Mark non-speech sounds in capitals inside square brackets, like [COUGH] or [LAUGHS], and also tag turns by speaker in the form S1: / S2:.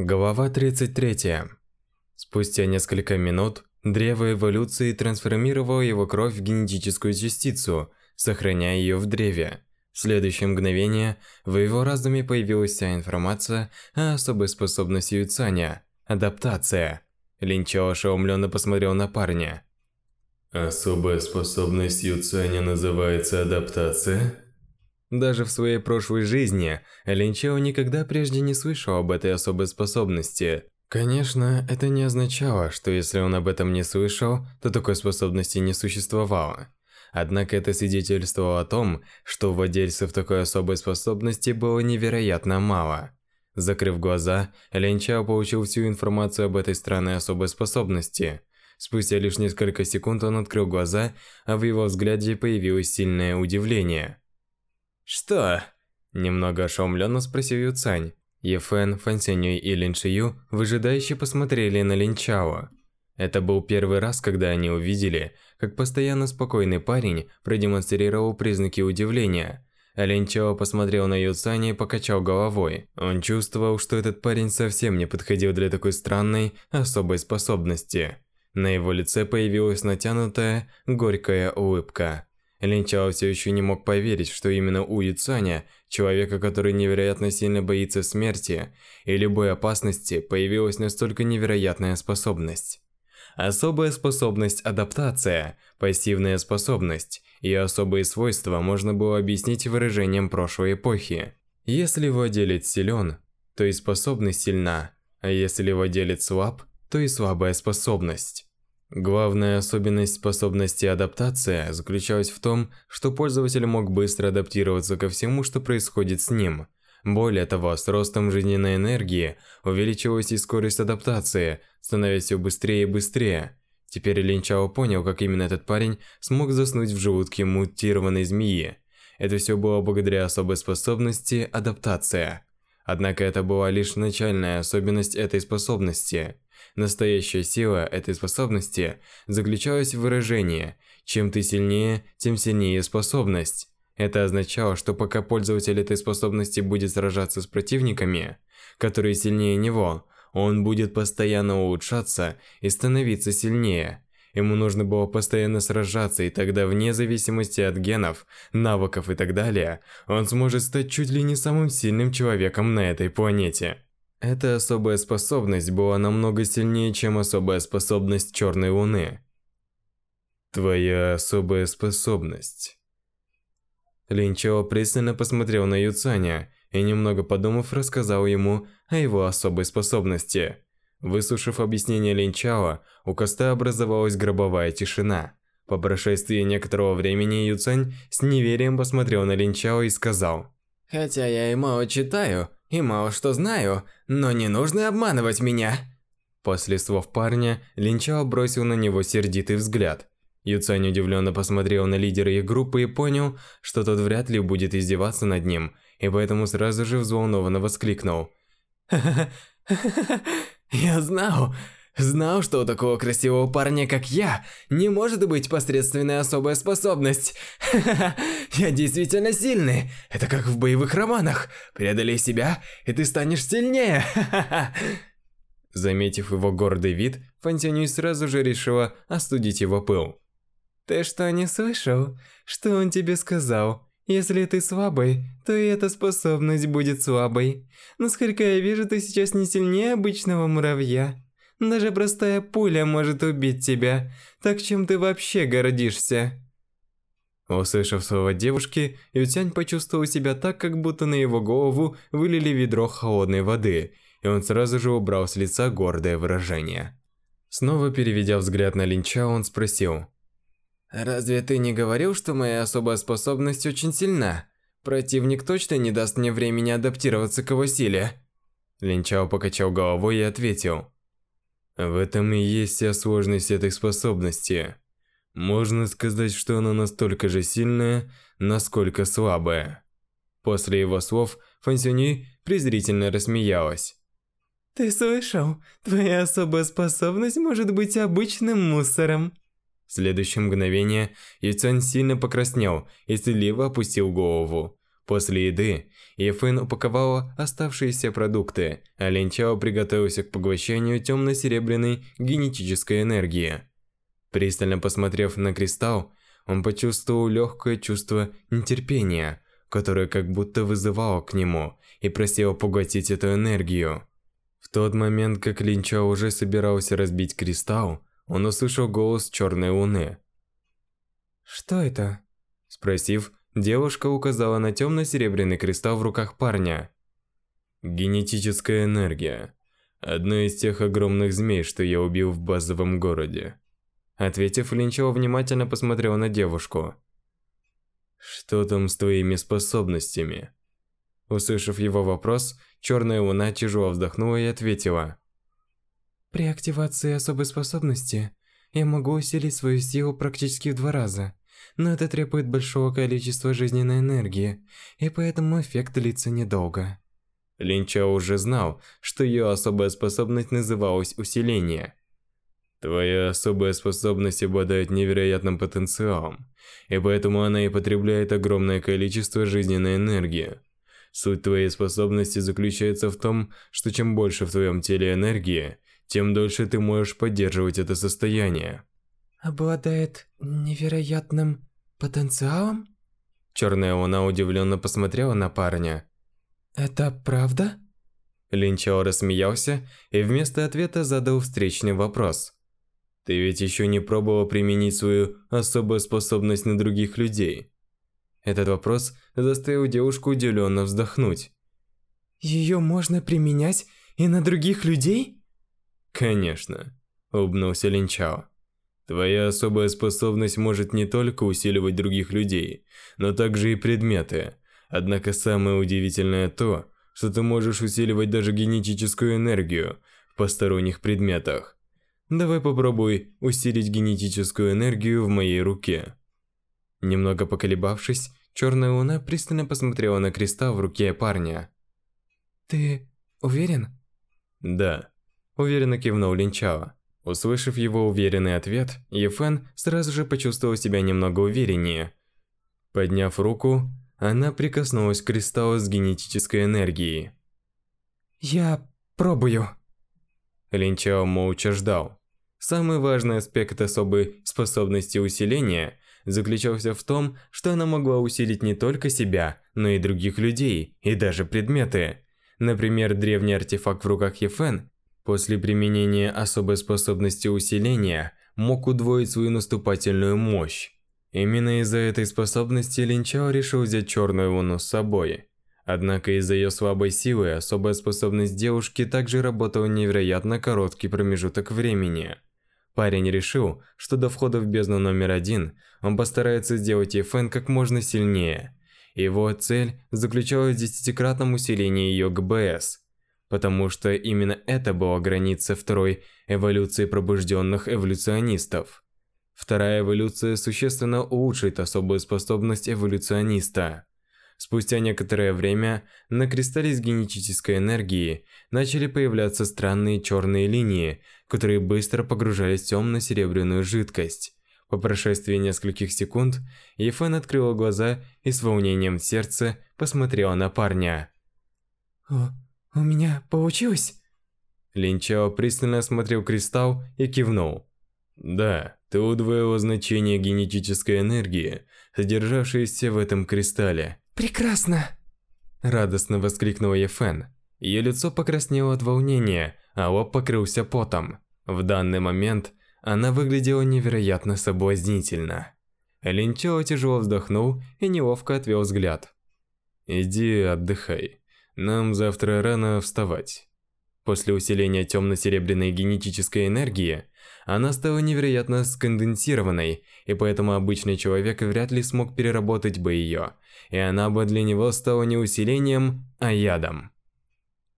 S1: Глава 33. Спустя несколько минут древо эволюции трансформировало его кровь в генетическую частицу, сохраняя ее в древе. В следующее мгновение в его разуме появилась вся информация о особой способности Юцаня – адаптация. Линчо ошеломленно посмотрел на парня.
S2: «Особая способность Юцаня называется адаптация?»
S1: Даже в своей прошлой жизни Линчао никогда прежде не слышал об этой особой способности. Конечно, это не означало, что если он об этом не слышал, то такой способности не существовало. Однако это свидетельствовало о том, что владельцев такой особой способности было невероятно мало. Закрыв глаза, Линчао получил всю информацию об этой странной особой способности – Спустя лишь несколько секунд он открыл глаза, а в его взгляде появилось сильное удивление.
S3: «Что?»
S1: – немного ошеломленно спросил Юцань. Ефен, Фансянюй и Линчию выжидающе посмотрели на Линчао. Это был первый раз, когда они увидели, как постоянно спокойный парень продемонстрировал признаки удивления. А посмотрел на Юцаня и покачал головой. Он чувствовал, что этот парень совсем не подходил для такой странной, особой способности. На его лице появилась натянутая, горькая улыбка. Линчао все еще не мог поверить, что именно У Яцаня, человека, который невероятно сильно боится смерти и любой опасности, появилась настолько невероятная способность. Особая способность адаптация, пассивная способность и особые свойства можно было объяснить выражением прошлой эпохи. Если владелец силен, то и способность сильна, а если владелец слаб, то и слабая способность. Главная особенность способности адаптация заключалась в том, что пользователь мог быстро адаптироваться ко всему, что происходит с ним. Более того, с ростом жизненной энергии увеличилась и скорость адаптации, становясь все быстрее и быстрее. Теперь Лин Чао понял, как именно этот парень смог заснуть в желудке мутированной змеи. Это все было благодаря особой способности адаптация. Однако это была лишь начальная особенность этой способности – Настоящая сила этой способности заключалась в выражении «чем ты сильнее, тем сильнее способность». Это означало, что пока пользователь этой способности будет сражаться с противниками, которые сильнее него, он будет постоянно улучшаться и становиться сильнее. Ему нужно было постоянно сражаться, и тогда вне зависимости от генов, навыков и так далее, он сможет стать чуть ли не самым сильным человеком на этой планете. Эта особая способность была намного сильнее, чем особая способность Черной Луны.
S2: Твоя особая способность.
S1: Линчао пристально посмотрел на Юцаня и, немного подумав, рассказал ему о его особой способности. Выслушав объяснение Линчао, у коста образовалась гробовая тишина. По прошествии некоторого времени Юцань с неверием посмотрел на Линчао и сказал.
S3: «Хотя я и мало читаю, и мало что знаю, но не нужно обманывать меня!»
S1: После слов парня, Линчао бросил на него сердитый взгляд. Юцань удивленно посмотрел на лидера их группы и понял, что тот вряд ли будет издеваться над ним, и поэтому сразу же взволнованно воскликнул. [LAUGHS] «Ха-ха-ха!
S3: Я знал! Знал, что у такого красивого парня, как я, не может быть посредственная особая способность. [LAUGHS] Я действительно сильный. Это как в боевых романах. Преодолей себя, и ты станешь сильнее. [LAUGHS]
S1: Заметив его гордый вид, Фонтянюй сразу же решила остудить его пыл.
S4: Ты что, не слышал, что он тебе сказал? Если ты слабый, то и эта способность будет слабой. Насколько я вижу, ты сейчас не сильнее обычного муравья. Даже простая пуля может убить тебя. Так чем ты вообще гордишься?»
S1: Услышав слова девушки, Ютянь почувствовал себя так, как будто на его голову вылили ведро холодной воды, и он сразу же убрал с лица гордое выражение. Снова переведя взгляд на Линча, он спросил.
S3: «Разве ты не говорил, что моя особая способность очень сильна? Противник точно не даст мне времени адаптироваться к его силе?»
S1: Линчао покачал головой и ответил.
S2: В этом и есть вся сложность этой способности. Можно сказать, что она настолько же сильная, насколько слабая.
S1: После его слов Фансюни презрительно рассмеялась.
S4: «Ты слышал? Твоя особая способность может быть обычным мусором».
S1: В следующее мгновение Юцан сильно покраснел и стыдливо опустил голову. После еды Ефен упаковала оставшиеся продукты, а Линчао приготовился к поглощению темно-серебряной генетической энергии. Пристально посмотрев на кристалл, он почувствовал легкое чувство нетерпения, которое как будто вызывало к нему и просило поглотить эту энергию. В тот момент, как Линчао уже собирался разбить кристалл, он услышал голос Черной Луны.
S4: «Что это?»
S1: Спросив, Девушка указала на темно-серебряный кристалл в руках парня. Генетическая энергия. Одно из тех огромных змей, что я убил в базовом городе. Ответив, Линчо внимательно посмотрел на девушку. «Что там с твоими способностями?» Услышав его вопрос, Черная Луна тяжело вздохнула и ответила.
S4: «При активации особой способности я могу усилить свою силу практически в два раза – но это требует большого количества жизненной энергии, и поэтому эффект длится недолго.
S1: Линча уже знал, что ее особая способность называлась усиление. Твоя особая способность обладает невероятным потенциалом, и поэтому она и потребляет огромное количество жизненной энергии. Суть твоей способности заключается в том, что чем больше в твоем теле энергии, тем дольше ты можешь поддерживать это состояние.
S4: Обладает невероятным потенциалом?
S1: Черная луна удивленно посмотрела на парня.
S4: Это правда?
S1: Линчао рассмеялся и вместо ответа задал встречный вопрос. Ты ведь еще не пробовал применить свою особую способность на других людей. Этот вопрос заставил девушку удивленно вздохнуть.
S4: Ее можно применять и на других людей?
S1: Конечно, улыбнулся Линчао. Твоя особая способность может не только усиливать других людей, но также и предметы. Однако самое удивительное то, что ты можешь усиливать даже генетическую энергию в посторонних предметах. Давай попробуй усилить генетическую энергию в моей руке. Немного поколебавшись, Черная Луна пристально посмотрела на креста в руке парня.
S4: «Ты уверен?»
S1: «Да», – уверенно кивнул Линчао. Услышав его уверенный ответ, Ефен сразу же почувствовал себя немного увереннее. Подняв руку, она прикоснулась к кристаллу с генетической энергией.
S4: «Я пробую».
S1: Линчао молча ждал. Самый важный аспект особой способности усиления заключался в том, что она могла усилить не только себя, но и других людей, и даже предметы. Например, древний артефакт в руках Ефен После применения особой способности усиления мог удвоить свою наступательную мощь. Именно из-за этой способности Линчао решил взять черную луну с собой. Однако из-за ее слабой силы особая способность девушки также работала невероятно короткий промежуток времени. Парень решил, что до входа в бездну номер один он постарается сделать Ефен как можно сильнее. Его цель заключалась в десятикратном усилении ее ГБС – потому что именно это была граница второй эволюции пробужденных эволюционистов. Вторая эволюция существенно улучшит особую способность эволюциониста. Спустя некоторое время на кристалле с генетической энергии начали появляться странные черные линии, которые быстро погружались в темно-серебряную жидкость. По прошествии нескольких секунд Ефен открыла глаза и с волнением в сердце посмотрела на парня.
S4: «А, «У меня получилось?»
S1: Линчао пристально осмотрел кристалл и кивнул. «Да, ты удвоила значение генетической энергии, содержавшейся в этом кристалле».
S4: «Прекрасно!»
S1: Радостно воскликнула Ефен. Ее лицо покраснело от волнения, а лоб покрылся потом. В данный момент она выглядела невероятно соблазнительно. Линчао тяжело вздохнул и неловко отвел взгляд. «Иди отдыхай. Нам завтра рано вставать. После усиления темно-серебряной генетической энергии, она стала невероятно сконденсированной, и поэтому обычный человек вряд ли смог переработать бы ее, и она бы для него стала не усилением, а ядом.